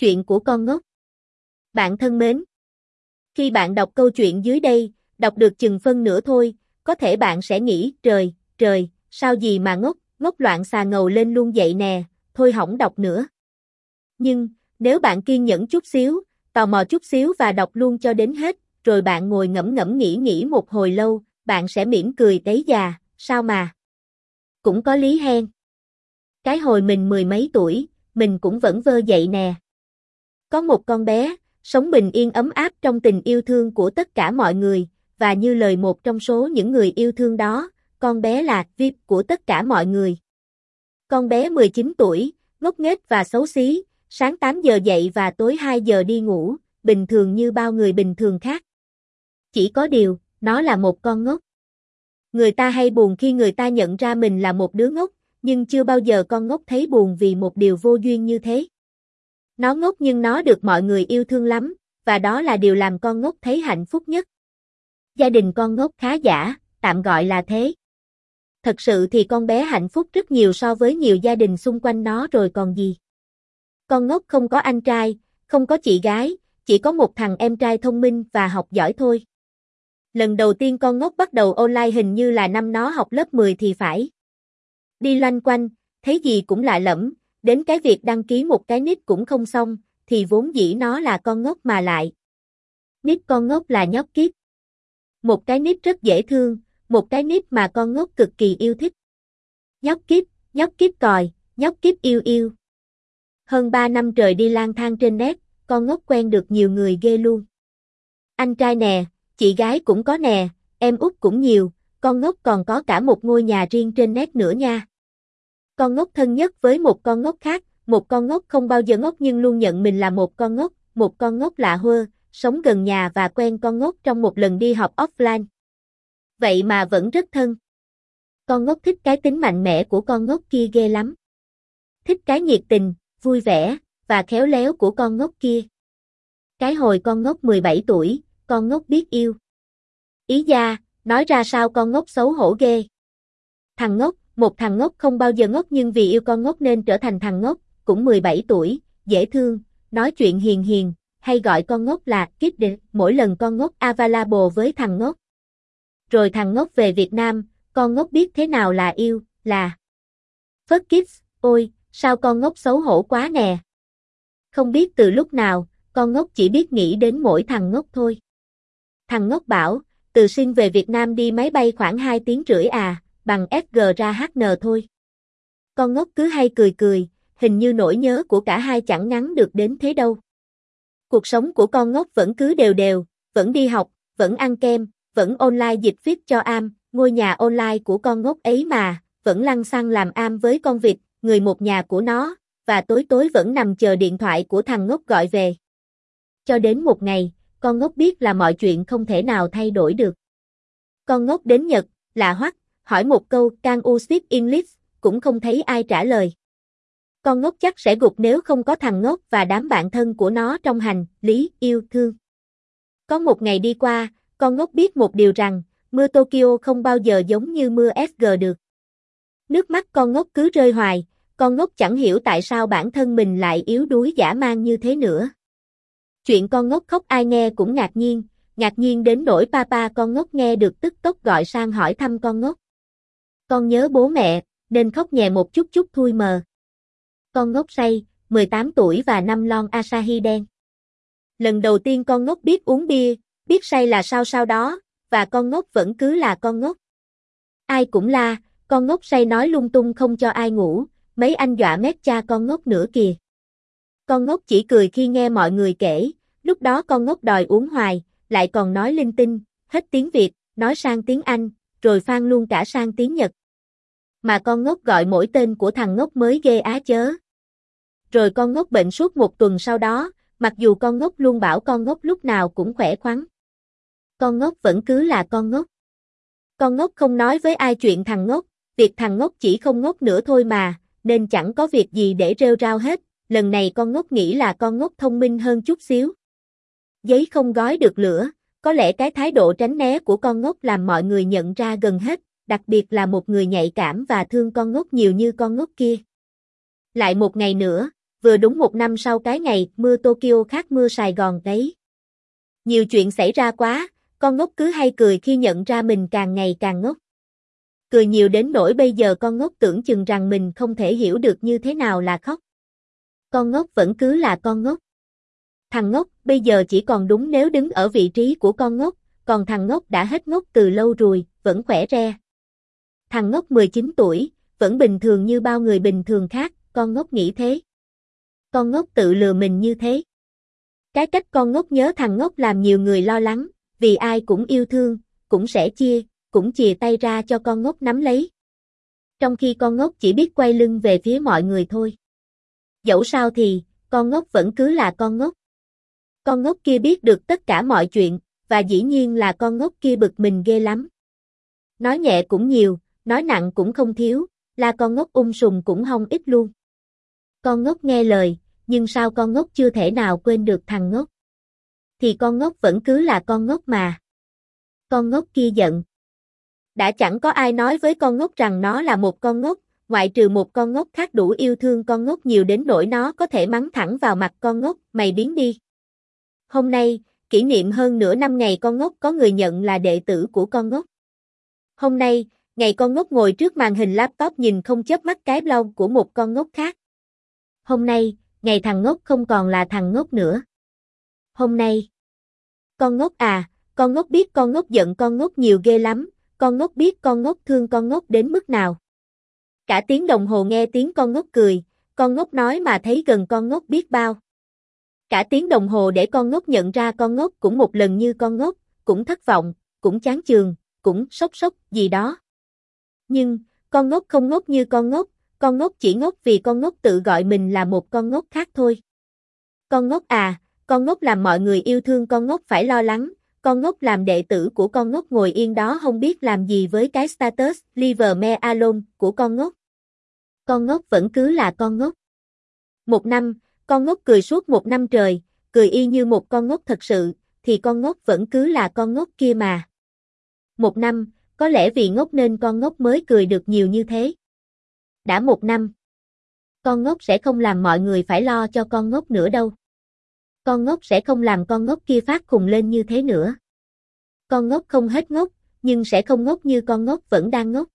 Chuyện của con ngốc Bạn thân mến Khi bạn đọc câu chuyện dưới đây, đọc được chừng phân nửa thôi, có thể bạn sẽ nghĩ, trời, trời, sao gì mà ngốc, ngốc loạn xà ngầu lên luôn vậy nè, thôi hỏng đọc nữa. Nhưng, nếu bạn kiên nhẫn chút xíu, tò mò chút xíu và đọc luôn cho đến hết, rồi bạn ngồi ngẫm ngẫm nghĩ nghĩ một hồi lâu, bạn sẽ mỉm cười đấy già, sao mà. Cũng có lý hen. Cái hồi mình mười mấy tuổi, mình cũng vẫn vơ dậy nè. Có một con bé, sống bình yên ấm áp trong tình yêu thương của tất cả mọi người, và như lời một trong số những người yêu thương đó, con bé là VIP của tất cả mọi người. Con bé 19 tuổi, ngốc nghếch và xấu xí, sáng 8 giờ dậy và tối 2 giờ đi ngủ, bình thường như bao người bình thường khác. Chỉ có điều, nó là một con ngốc. Người ta hay buồn khi người ta nhận ra mình là một đứa ngốc, nhưng chưa bao giờ con ngốc thấy buồn vì một điều vô duyên như thế. Nó ngốc nhưng nó được mọi người yêu thương lắm, và đó là điều làm con ngốc thấy hạnh phúc nhất. Gia đình con ngốc khá giả, tạm gọi là thế. Thật sự thì con bé hạnh phúc rất nhiều so với nhiều gia đình xung quanh nó rồi còn gì. Con ngốc không có anh trai, không có chị gái, chỉ có một thằng em trai thông minh và học giỏi thôi. Lần đầu tiên con ngốc bắt đầu online hình như là năm nó học lớp 10 thì phải. Đi loanh quanh, thấy gì cũng lạ lẫm, đến cái việc đăng ký một cái nick cũng không xong, thì vốn dĩ nó là con ngốc mà lại. Nick con ngốc là nhóc kiếp. Một cái nick rất dễ thương, một cái nick mà con ngốc cực kỳ yêu thích. Nhóc kiếp, nhóc kiếp còi, nhóc kiếp yêu yêu. Hơn 3 năm trời đi lang thang trên net, con ngốc quen được nhiều người ghê luôn. Anh trai nè, chị gái cũng có nè, em út cũng nhiều, con ngốc còn có cả một ngôi nhà riêng trên net nữa nha. Con ngốc thân nhất với một con ngốc khác, một con ngốc không bao giờ ngốc nhưng luôn nhận mình là một con ngốc, một con ngốc lạ hơ, sống gần nhà và quen con ngốc trong một lần đi học offline. Vậy mà vẫn rất thân. Con ngốc thích cái tính mạnh mẽ của con ngốc kia ghê lắm. Thích cái nhiệt tình, vui vẻ, và khéo léo của con ngốc kia. Cái hồi con ngốc 17 tuổi, con ngốc biết yêu. Ý gia, nói ra sao con ngốc xấu hổ ghê. Thằng ngốc, một thằng ngốc không bao giờ ngốc nhưng vì yêu con ngốc nên trở thành thằng ngốc, cũng 17 tuổi, dễ thương, nói chuyện hiền hiền, hay gọi con ngốc là Kid mỗi lần con ngốc available với thằng ngốc. Rồi thằng ngốc về Việt Nam, con ngốc biết thế nào là yêu, là fuck Kids, ôi, sao con ngốc xấu hổ quá nè. Không biết từ lúc nào, con ngốc chỉ biết nghĩ đến mỗi thằng ngốc thôi. Thằng ngốc bảo, từ sinh về Việt Nam đi máy bay khoảng 2 tiếng rưỡi à, bằng SG ra HN thôi. Con ngốc cứ hay cười cười, hình như nỗi nhớ của cả hai chẳng ngắn được đến thế đâu. Cuộc sống của con ngốc vẫn cứ đều đều, vẫn đi học, vẫn ăn kem, vẫn online dịch viết cho am, ngôi nhà online của con ngốc ấy mà, vẫn lăng xăng làm am với con vịt, người một nhà của nó, và tối tối vẫn nằm chờ điện thoại của thằng ngốc gọi về. Cho đến một ngày, con ngốc biết là mọi chuyện không thể nào thay đổi được. Con ngốc đến Nhật, lạ hoắc, hỏi một câu can u speak English, cũng không thấy ai trả lời. Con ngốc chắc sẽ gục nếu không có thằng ngốc và đám bạn thân của nó trong hành, lý, yêu, thương. Có một ngày đi qua, con ngốc biết một điều rằng, mưa Tokyo không bao giờ giống như mưa SG được. Nước mắt con ngốc cứ rơi hoài, con ngốc chẳng hiểu tại sao bản thân mình lại yếu đuối giả mang như thế nữa. Chuyện con ngốc khóc ai nghe cũng ngạc nhiên, ngạc nhiên đến nỗi papa con ngốc nghe được tức tốc gọi sang hỏi thăm con ngốc. Con nhớ bố mẹ, nên khóc nhẹ một chút chút thui mờ. Con ngốc say, 18 tuổi và năm lon Asahi đen. Lần đầu tiên con ngốc biết uống bia, biết say là sao sao đó, và con ngốc vẫn cứ là con ngốc. Ai cũng la, con ngốc say nói lung tung không cho ai ngủ, mấy anh dọa mét cha con ngốc nữa kìa. Con ngốc chỉ cười khi nghe mọi người kể, lúc đó con ngốc đòi uống hoài, lại còn nói linh tinh, hết tiếng Việt, nói sang tiếng Anh, rồi phan luôn cả sang tiếng Nhật. Mà con ngốc gọi mỗi tên của thằng ngốc mới ghê á chớ. Rồi con ngốc bệnh suốt một tuần sau đó, mặc dù con ngốc luôn bảo con ngốc lúc nào cũng khỏe khoắn. Con ngốc vẫn cứ là con ngốc. Con ngốc không nói với ai chuyện thằng ngốc, việc thằng ngốc chỉ không ngốc nữa thôi mà, nên chẳng có việc gì để rêu rao hết, lần này con ngốc nghĩ là con ngốc thông minh hơn chút xíu. Giấy không gói được lửa, có lẽ cái thái độ tránh né của con ngốc làm mọi người nhận ra gần hết, đặc biệt là một người nhạy cảm và thương con ngốc nhiều như con ngốc kia. Lại một ngày nữa, vừa đúng một năm sau cái ngày mưa Tokyo khác mưa Sài Gòn đấy. Nhiều chuyện xảy ra quá, con ngốc cứ hay cười khi nhận ra mình càng ngày càng ngốc. Cười nhiều đến nỗi bây giờ con ngốc tưởng chừng rằng mình không thể hiểu được như thế nào là khóc. Con ngốc vẫn cứ là con ngốc. Thằng ngốc bây giờ chỉ còn đúng nếu đứng ở vị trí của con ngốc, còn thằng ngốc đã hết ngốc từ lâu rồi, vẫn khỏe re. Thằng ngốc 19 tuổi, vẫn bình thường như bao người bình thường khác, con ngốc nghĩ thế. Con ngốc tự lừa mình như thế. Cái cách con ngốc nhớ thằng ngốc làm nhiều người lo lắng, vì ai cũng yêu thương, cũng sẽ chia, cũng chìa tay ra cho con ngốc nắm lấy. Trong khi con ngốc chỉ biết quay lưng về phía mọi người thôi. Dẫu sao thì, con ngốc vẫn cứ là con ngốc. Con ngốc kia biết được tất cả mọi chuyện, và dĩ nhiên là con ngốc kia bực mình ghê lắm. Nói nhẹ cũng nhiều, nói nặng cũng không thiếu, là con ngốc ung sùng cũng không ít luôn. Con ngốc nghe lời, nhưng sao con ngốc chưa thể nào quên được thằng ngốc? Thì con ngốc vẫn cứ là con ngốc mà. Con ngốc kia giận. Đã chẳng có ai nói với con ngốc rằng nó là một con ngốc, ngoại trừ một con ngốc khác đủ yêu thương con ngốc nhiều đến nỗi nó có thể mắng thẳng vào mặt con ngốc, mày biến đi. Hôm nay, kỷ niệm hơn nửa năm ngày con ngốc có người nhận là đệ tử của con ngốc. Hôm nay, ngày con ngốc ngồi trước màn hình laptop nhìn không chớp mắt cái blog của một con ngốc khác. Hôm nay, ngày thằng ngốc không còn là thằng ngốc nữa. Hôm nay, con ngốc à, con ngốc biết con ngốc giận con ngốc nhiều ghê lắm, con ngốc biết con ngốc thương con ngốc đến mức nào. Cả tiếng đồng hồ nghe tiếng con ngốc cười, con ngốc nói mà thấy gần con ngốc biết bao. Cả tiếng đồng hồ để con ngốc nhận ra con ngốc cũng một lần như con ngốc, cũng thất vọng, cũng chán chường, cũng sốc sốc gì đó. Nhưng, con ngốc không ngốc như con ngốc, con ngốc chỉ ngốc vì con ngốc tự gọi mình là một con ngốc khác thôi. Con ngốc à, con ngốc làm mọi người yêu thương con ngốc phải lo lắng, con ngốc làm đệ tử của con ngốc ngồi yên đó không biết làm gì với cái status liver me alone của con ngốc. Con ngốc vẫn cứ là con ngốc. Một năm, con ngốc cười suốt một năm trời, cười y như một con ngốc thật sự, thì con ngốc vẫn cứ là con ngốc kia mà. Một năm, có lẽ vì ngốc nên con ngốc mới cười được nhiều như thế. Đã một năm, con ngốc sẽ không làm mọi người phải lo cho con ngốc nữa đâu. Con ngốc sẽ không làm con ngốc kia phát khùng lên như thế nữa. Con ngốc không hết ngốc, nhưng sẽ không ngốc như con ngốc vẫn đang ngốc.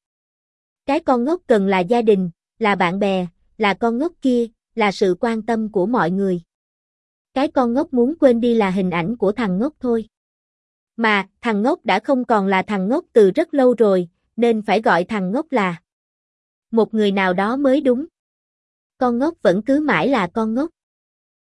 Cái con ngốc cần là gia đình, là bạn bè, là con ngốc kia, là sự quan tâm của mọi người. Cái con ngốc muốn quên đi là hình ảnh của thằng ngốc thôi. Mà, thằng ngốc đã không còn là thằng ngốc từ rất lâu rồi, nên phải gọi thằng ngốc là một người nào đó mới đúng. Con ngốc vẫn cứ mãi là con ngốc.